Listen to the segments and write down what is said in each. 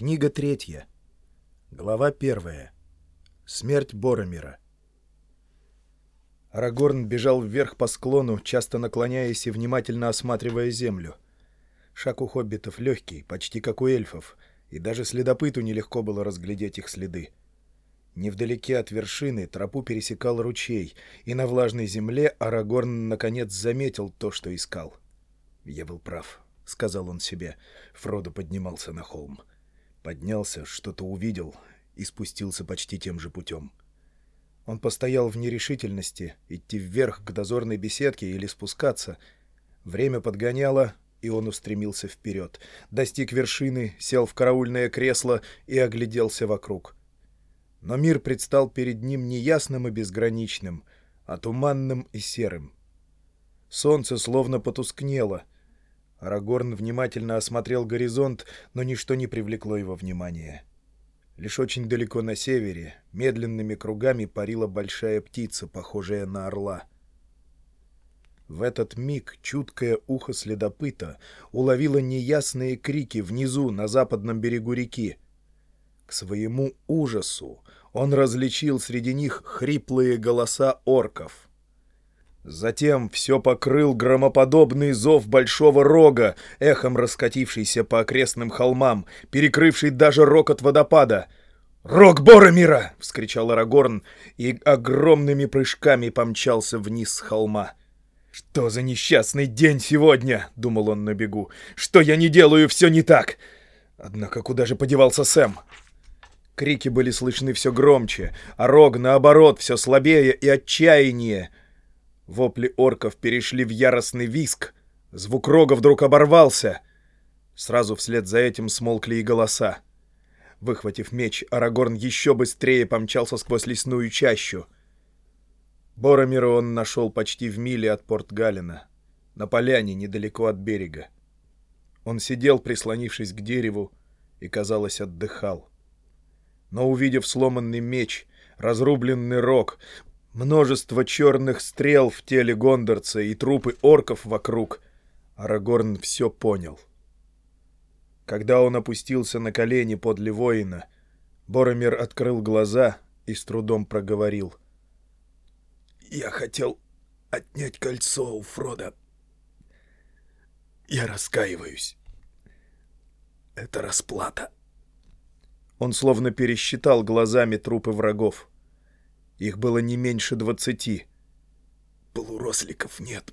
Книга третья. Глава первая. Смерть Боромира. Арагорн бежал вверх по склону, часто наклоняясь и внимательно осматривая землю. Шаг у хоббитов легкий, почти как у эльфов, и даже следопыту нелегко было разглядеть их следы. Невдалеке от вершины тропу пересекал ручей, и на влажной земле Арагорн наконец заметил то, что искал. «Я был прав», — сказал он себе. Фродо поднимался на холм. Поднялся, что-то увидел и спустился почти тем же путем. Он постоял в нерешительности, идти вверх к дозорной беседке или спускаться. Время подгоняло, и он устремился вперед. Достиг вершины, сел в караульное кресло и огляделся вокруг. Но мир предстал перед ним не ясным и безграничным, а туманным и серым. Солнце словно потускнело — Арагорн внимательно осмотрел горизонт, но ничто не привлекло его внимания. Лишь очень далеко на севере, медленными кругами парила большая птица, похожая на орла. В этот миг чуткое ухо следопыта уловило неясные крики внизу, на западном берегу реки. К своему ужасу он различил среди них хриплые голоса орков — Затем все покрыл громоподобный зов большого рога, эхом раскатившийся по окрестным холмам, перекрывший даже рокот водопада. «Рог Боромира!» — вскричал Арагорн и огромными прыжками помчался вниз с холма. «Что за несчастный день сегодня?» — думал он на бегу. «Что я не делаю, все не так!» Однако куда же подевался Сэм? Крики были слышны все громче, а рог, наоборот, все слабее и отчаяннее — Вопли орков перешли в яростный виск. Звук рога вдруг оборвался. Сразу вслед за этим смолкли и голоса. Выхватив меч, Арагорн еще быстрее помчался сквозь лесную чащу. Боромира он нашел почти в миле от порт Галина, на поляне недалеко от берега. Он сидел, прислонившись к дереву, и, казалось, отдыхал. Но, увидев сломанный меч, разрубленный рог, Множество черных стрел в теле гондорца и трупы орков вокруг. Арагорн все понял. Когда он опустился на колени подле воина, Боромир открыл глаза и с трудом проговорил. «Я хотел отнять кольцо у Фрода. Я раскаиваюсь. Это расплата». Он словно пересчитал глазами трупы врагов. Их было не меньше двадцати. Полуросликов нет.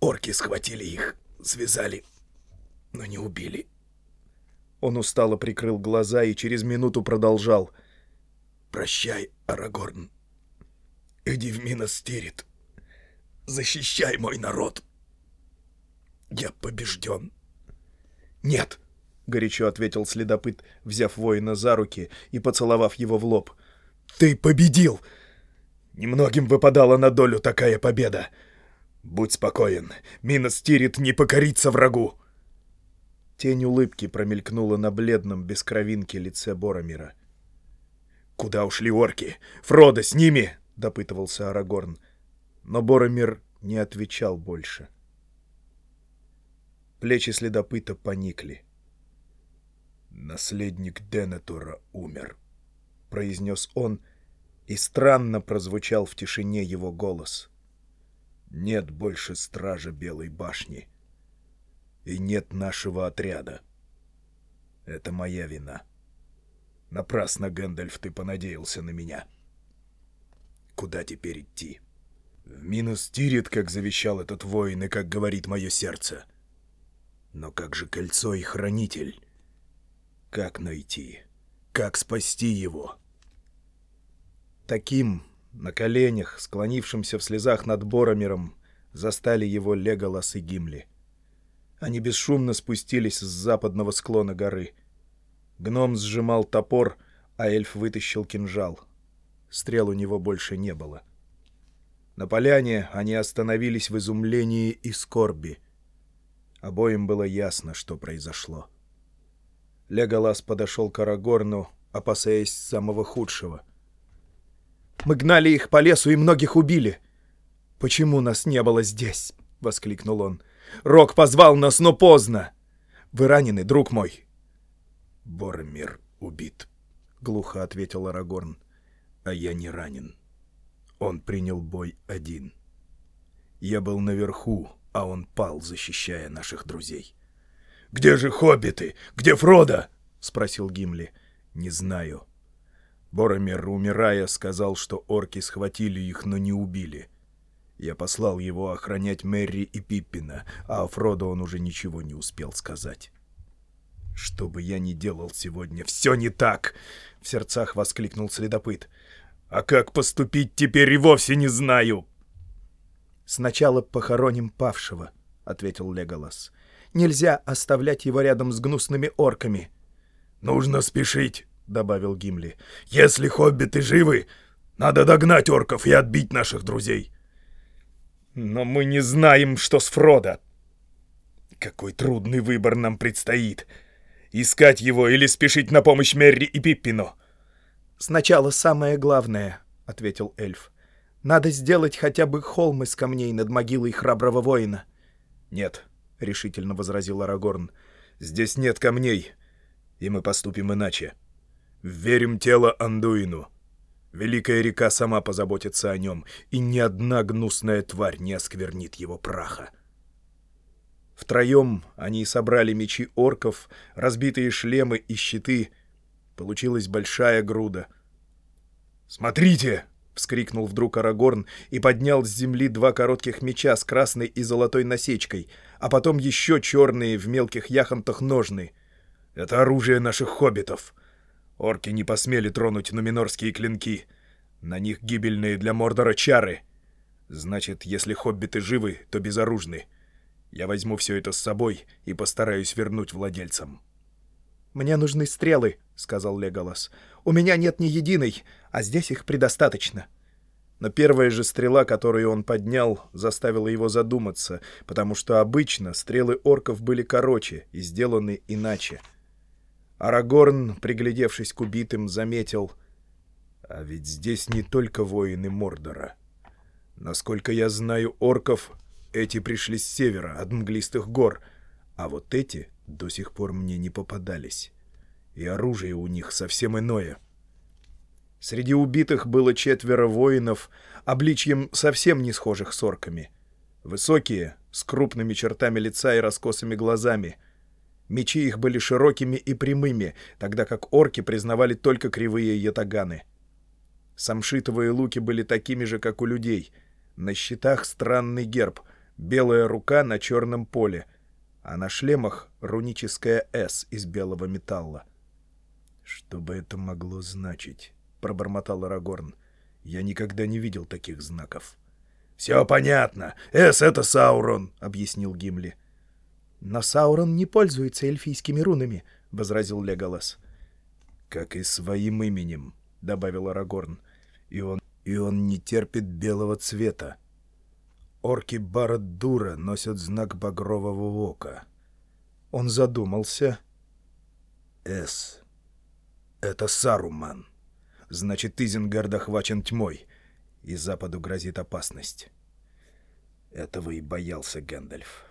Орки схватили их, связали, но не убили. Он устало прикрыл глаза и через минуту продолжал. «Прощай, Арагорн. Иди в Миностирит. Защищай мой народ. Я побежден». «Нет», — горячо ответил следопыт, взяв воина за руки и поцеловав его в лоб — ты победил! Немногим выпадала на долю такая победа. Будь спокоен, Минос Тирит не покорится врагу!» Тень улыбки промелькнула на бледном, без кровинки лице Боромира. «Куда ушли орки? Фродо, с ними!» — допытывался Арагорн. Но Боромир не отвечал больше. Плечи следопыта поникли. «Наследник Денетура умер», — произнес он, и странно прозвучал в тишине его голос. «Нет больше стража Белой башни. И нет нашего отряда. Это моя вина. Напрасно, Гэндальф, ты понадеялся на меня. Куда теперь идти?» В минус Тирит, как завещал этот воин и как говорит мое сердце. Но как же кольцо и хранитель? Как найти? Как спасти его? Таким, на коленях, склонившимся в слезах над Боромером, застали его Леголас и Гимли. Они бесшумно спустились с западного склона горы. Гном сжимал топор, а эльф вытащил кинжал. Стрел у него больше не было. На поляне они остановились в изумлении и скорби. Обоим было ясно, что произошло. Леголас подошел к Арагорну, опасаясь самого худшего. «Мы гнали их по лесу и многих убили. Почему нас не было здесь?» — воскликнул он. «Рок позвал нас, но поздно. Вы ранены, друг мой. Боромир убит, — глухо ответил Арагорн. А я не ранен. Он принял бой один. Я был наверху, а он пал, защищая наших друзей. «Где же хоббиты? Где Фродо?» — спросил Гимли. «Не знаю». Боромер, умирая, сказал, что орки схватили их, но не убили. Я послал его охранять Мэри и Пиппина, а о Фродо он уже ничего не успел сказать. «Что бы я ни делал сегодня, все не так!» — в сердцах воскликнул следопыт. «А как поступить теперь и вовсе не знаю!» «Сначала похороним павшего», — ответил Леголас. «Нельзя оставлять его рядом с гнусными орками». «Нужно спешить», — добавил Гимли. «Если хоббиты живы, надо догнать орков и отбить наших друзей». «Но мы не знаем, что с Фродо. Какой трудный выбор нам предстоит. Искать его или спешить на помощь Мерри и Пиппину?» «Сначала самое главное», — ответил эльф. «Надо сделать хотя бы холм из камней над могилой храброго воина». «Нет», — решительно возразил Арагорн. «Здесь нет камней, и мы поступим иначе. Верим тело Андуину. Великая река сама позаботится о нем, и ни одна гнусная тварь не осквернит его праха». Втроем они собрали мечи орков, разбитые шлемы и щиты. Получилась большая груда. «Смотрите!» — вскрикнул вдруг Арагорн и поднял с земли два коротких меча с красной и золотой насечкой, а потом еще черные в мелких яхонтах ножны. «Это оружие наших хоббитов!» Орки не посмели тронуть нуминорские клинки. На них гибельные для Мордора чары. Значит, если хоббиты живы, то безоружны. Я возьму все это с собой и постараюсь вернуть владельцам. «Мне нужны стрелы», — сказал Леголас. «У меня нет ни единой, а здесь их предостаточно». Но первая же стрела, которую он поднял, заставила его задуматься, потому что обычно стрелы орков были короче и сделаны иначе. Арагорн, приглядевшись к убитым, заметил, «А ведь здесь не только воины Мордора. Насколько я знаю орков, эти пришли с севера, от мглистых гор, а вот эти до сих пор мне не попадались. И оружие у них совсем иное. Среди убитых было четверо воинов, обличьем совсем не схожих с орками. Высокие, с крупными чертами лица и раскосыми глазами. Мечи их были широкими и прямыми, тогда как орки признавали только кривые ятаганы. Самшитовые луки были такими же, как у людей. На щитах странный герб — белая рука на черном поле, а на шлемах руническая «С» из белого металла. «Что бы это могло значить?» — пробормотал Арагорн. «Я никогда не видел таких знаков». «Все понятно. «С» — это Саурон», — объяснил Гимли. «Но Саурон не пользуется эльфийскими рунами», — возразил Леголас. «Как и своим именем», — добавил Арагорн. «И он, и он не терпит белого цвета». Орки Барадура носят знак багрового ока. Он задумался. «С. Это Саруман. Значит, Изенгард охвачен тьмой, и Западу грозит опасность». Этого и боялся Гэндальф.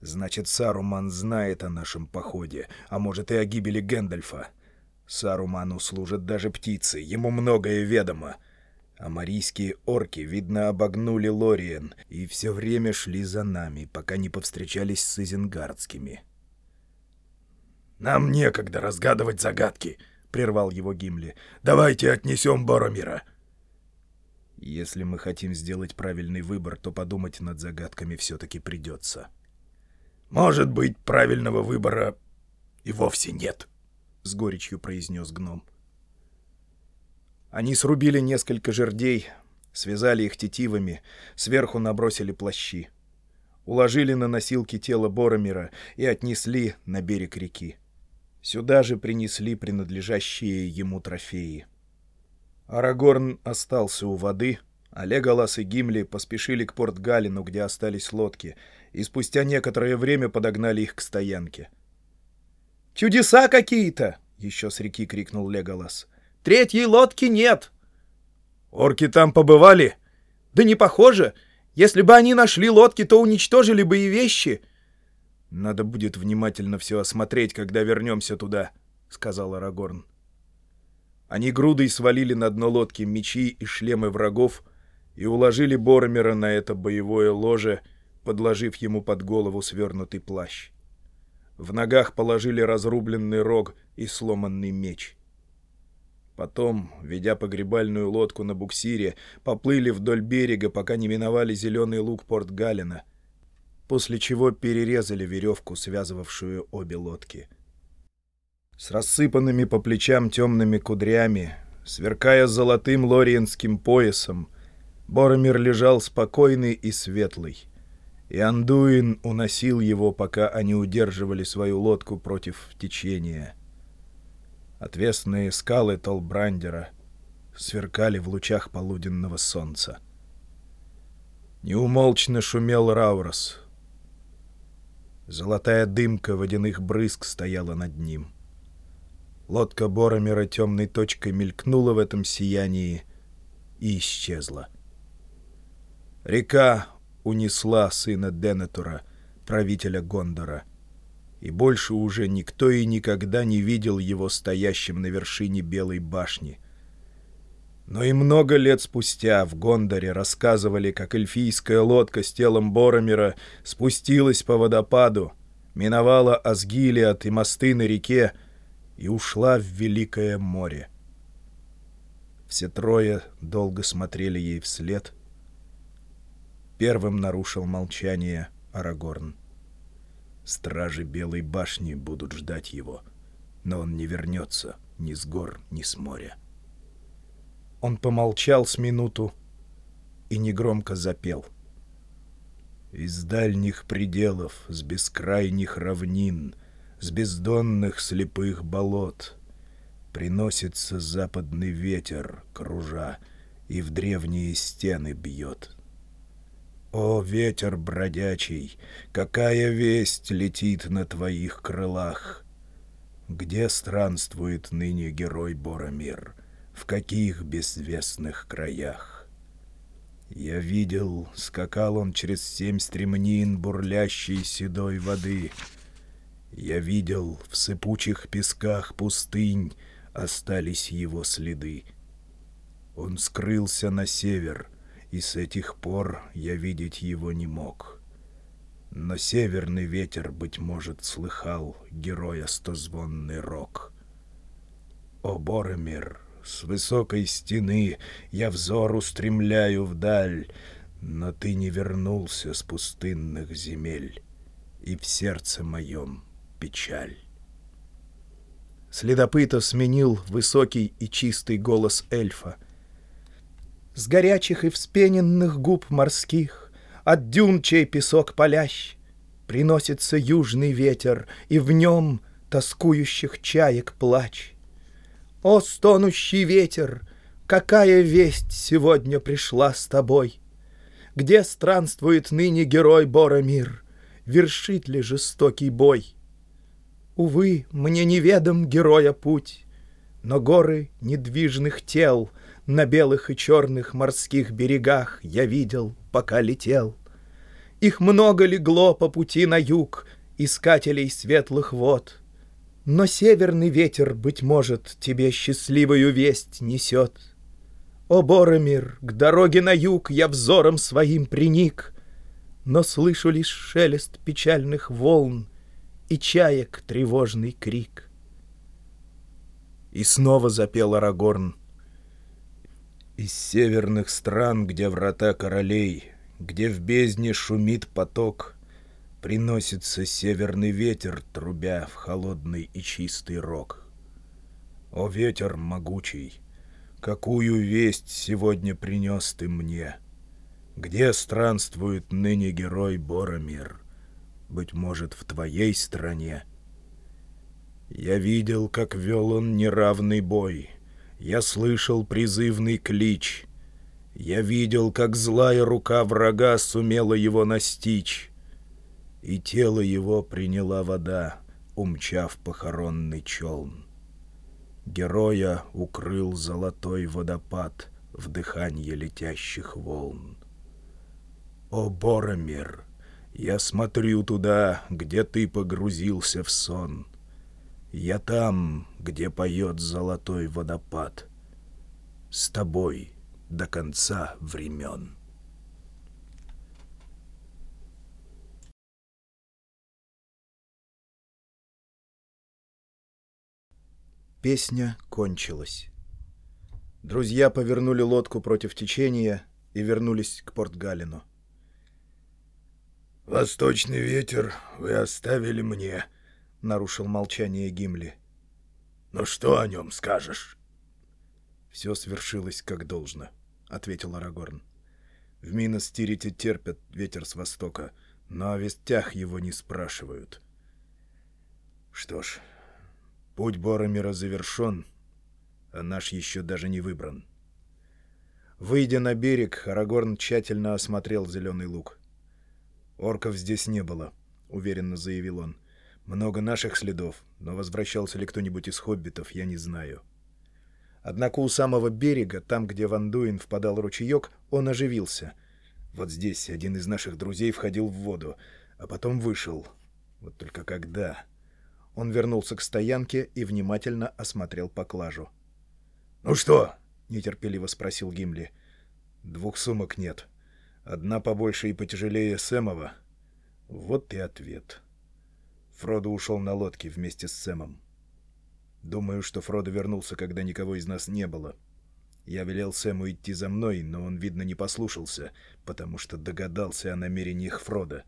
Значит, Саруман знает о нашем походе, а может и о гибели Гэндальфа. Саруману служат даже птицы, ему многое ведомо — а марийские орки, видно, обогнули Лориен и все время шли за нами, пока не повстречались с Изенгардскими. «Нам некогда разгадывать загадки», — прервал его Гимли. «Давайте отнесем Боромира». Если мы хотим сделать правильный выбор, то подумать над загадками все-таки придется. «Может быть, правильного выбора и вовсе нет», — с горечью произнес гном. — они срубили несколько жердей, связали их тетивами, сверху набросили плащи. Уложили на носилки тело Боромира и отнесли на берег реки. Сюда же принесли принадлежащие ему трофеи. Арагорн остался у воды, а Леголас и Гимли поспешили к порт Галину, где остались лодки, и спустя некоторое время подогнали их к стоянке. «Чудеса какие-то!» — еще с реки крикнул Леголас. Третьей лодки нет. Орки там побывали? Да не похоже. Если бы они нашли лодки, то уничтожили бы и вещи. Надо будет внимательно все осмотреть, когда вернемся туда, — сказал Арагорн. Они грудой свалили на дно лодки мечи и шлемы врагов и уложили Боромера на это боевое ложе, подложив ему под голову свернутый плащ. В ногах положили разрубленный рог и сломанный меч. Потом, ведя погребальную лодку на буксире, поплыли вдоль берега, пока не миновали зеленый луг порт Галина, после чего перерезали веревку, связывавшую обе лодки. С рассыпанными по плечам темными кудрями, сверкая золотым лориенским поясом, Боромир лежал спокойный и светлый, и Андуин уносил его, пока они удерживали свою лодку против течения. Отвесные скалы Толбрандера сверкали в лучах полуденного солнца. Неумолчно шумел Раурос. Золотая дымка водяных брызг стояла над ним. Лодка Боромера темной точкой мелькнула в этом сиянии и исчезла. Река унесла сына Денетура, правителя Гондора — и больше уже никто и никогда не видел его стоящим на вершине Белой башни. Но и много лет спустя в Гондоре рассказывали, как эльфийская лодка с телом Боромира спустилась по водопаду, миновала Асгилиат и мосты на реке и ушла в Великое море. Все трое долго смотрели ей вслед. Первым нарушил молчание Арагорн. Стражи Белой башни будут ждать его, но он не вернется ни с гор, ни с моря. Он помолчал с минуту и негромко запел. Из дальних пределов, с бескрайних равнин, с бездонных слепых болот приносится западный ветер, кружа, и в древние стены бьет. О, ветер бродячий, какая весть летит на твоих крылах! Где странствует ныне герой Боромир? В каких безвестных краях? Я видел, скакал он через семь стремнин бурлящей седой воды. Я видел, в сыпучих песках пустынь остались его следы. Он скрылся на север — и с этих пор я видеть его не мог. Но северный ветер, быть может, слыхал героя стозвонный рок. О, Боромир, с высокой стены я взор устремляю вдаль, но ты не вернулся с пустынных земель, и в сердце моем печаль. Следопыта сменил высокий и чистый голос эльфа — с горячих и вспененных губ морских, От дюн, чей песок палящ, Приносится южный ветер, И в нем тоскующих чаек плач. О, стонущий ветер, Какая весть сегодня пришла с тобой? Где странствует ныне герой Боромир? Вершит ли жестокий бой? Увы, мне неведом героя путь, Но горы недвижных тел — на белых и черных морских берегах я видел, пока летел. Их много легло по пути на юг, искателей светлых вод. Но северный ветер, быть может, тебе счастливую весть несет. О, Боромир, к дороге на юг я взором своим приник, Но слышу лишь шелест печальных волн И чаек тревожный крик. И снова запел Арагорн — из северных стран, где врата королей, где в бездне шумит поток, Приносится северный ветер, трубя в холодный и чистый рог. О, ветер могучий, какую весть сегодня принес ты мне? Где странствует ныне герой Боромир? Быть может, в твоей стране? Я видел, как вел он неравный бой — я слышал призывный клич. Я видел, как злая рука врага сумела его настичь. И тело его приняла вода, умчав похоронный челн. Героя укрыл золотой водопад в дыханье летящих волн. О, Боромир, я смотрю туда, где ты погрузился в сон — Я там, где поет золотой водопад. С тобой до конца времен. Песня кончилась. Друзья повернули лодку против течения и вернулись к Порт-Галину. «Восточный ветер вы оставили мне», — нарушил молчание Гимли. «Ну что о нем скажешь?» «Все свершилось как должно», — ответил Арагорн. «В Минос-Тирите терпят ветер с востока, но о вестях его не спрашивают». «Что ж, путь Боромира завершен, а наш еще даже не выбран». Выйдя на берег, Арагорн тщательно осмотрел зеленый луг. «Орков здесь не было», — уверенно заявил он. «Много наших следов, но возвращался ли кто-нибудь из хоббитов, я не знаю». Однако у самого берега, там, где Вандуин впадал ручеек, он оживился. Вот здесь один из наших друзей входил в воду, а потом вышел. Вот только когда... Он вернулся к стоянке и внимательно осмотрел поклажу. «Ну что?» — нетерпеливо спросил Гимли. «Двух сумок нет. Одна побольше и потяжелее Сэмова. Вот и ответ. Фродо ушел на лодке вместе с Сэмом. Думаю, что Фродо вернулся, когда никого из нас не было. Я велел Сэму идти за мной, но он, видно, не послушался, потому что догадался о намерениях Фрода.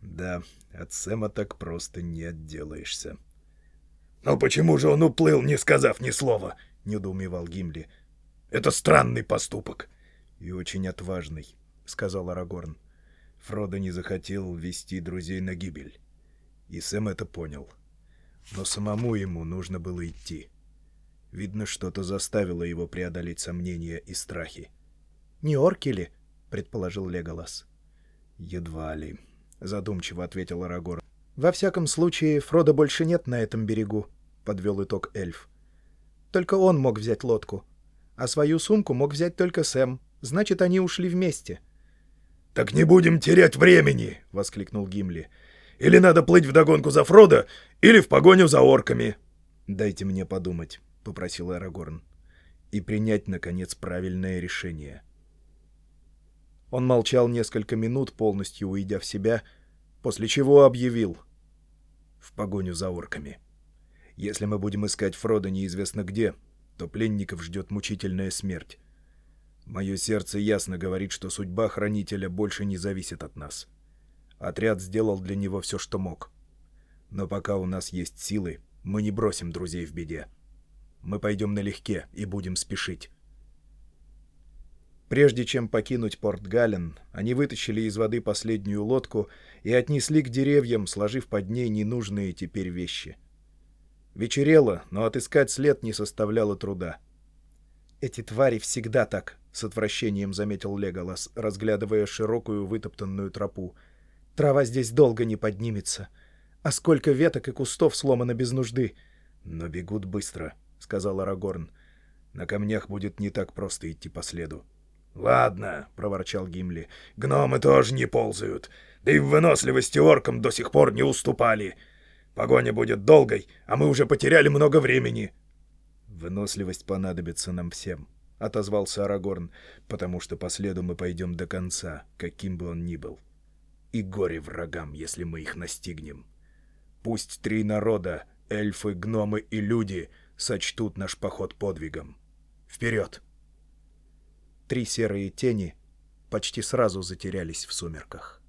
Да, от Сэма так просто не отделаешься. «Но почему же он уплыл, не сказав ни слова?» — недоумевал Гимли. «Это странный поступок». «И очень отважный», — сказал Арагорн. Фродо не захотел вести друзей на гибель. И Сэм это понял. Но самому ему нужно было идти. Видно, что-то заставило его преодолеть сомнения и страхи. «Не орки ли?» — предположил Леголас. «Едва ли», — задумчиво ответил Арагорн. «Во всяком случае, Фрода больше нет на этом берегу», — подвел итог эльф. «Только он мог взять лодку, а свою сумку мог взять только Сэм. Значит, они ушли вместе». «Так не будем терять времени!» — воскликнул Гимли. «Или надо плыть вдогонку за Фродо, или в погоню за орками!» «Дайте мне подумать», — попросил Арагорн, — «и принять, наконец, правильное решение». Он молчал несколько минут, полностью уйдя в себя, после чего объявил «В погоню за орками. Если мы будем искать Фрода неизвестно где, то пленников ждет мучительная смерть. Мое сердце ясно говорит, что судьба Хранителя больше не зависит от нас. Отряд сделал для него все, что мог. Но пока у нас есть силы, мы не бросим друзей в беде. Мы пойдем налегке и будем спешить. Прежде чем покинуть порт Гален, они вытащили из воды последнюю лодку и отнесли к деревьям, сложив под ней ненужные теперь вещи. Вечерело, но отыскать след не составляло труда. «Эти твари всегда так», — с отвращением заметил Леголас, разглядывая широкую вытоптанную тропу. «Трава здесь долго не поднимется. А сколько веток и кустов сломано без нужды!» «Но бегут быстро», — сказал Арагорн. «На камнях будет не так просто идти по следу». «Ладно», — проворчал Гимли, — «гномы тоже не ползают, да и в выносливости оркам до сих пор не уступали. Погоня будет долгой, а мы уже потеряли много времени». «Выносливость понадобится нам всем», — отозвался Арагорн, «потому что по следу мы пойдем до конца, каким бы он ни был. И горе врагам, если мы их настигнем. Пусть три народа, эльфы, гномы и люди, сочтут наш поход подвигом. Вперед!» Три серые тени почти сразу затерялись в сумерках.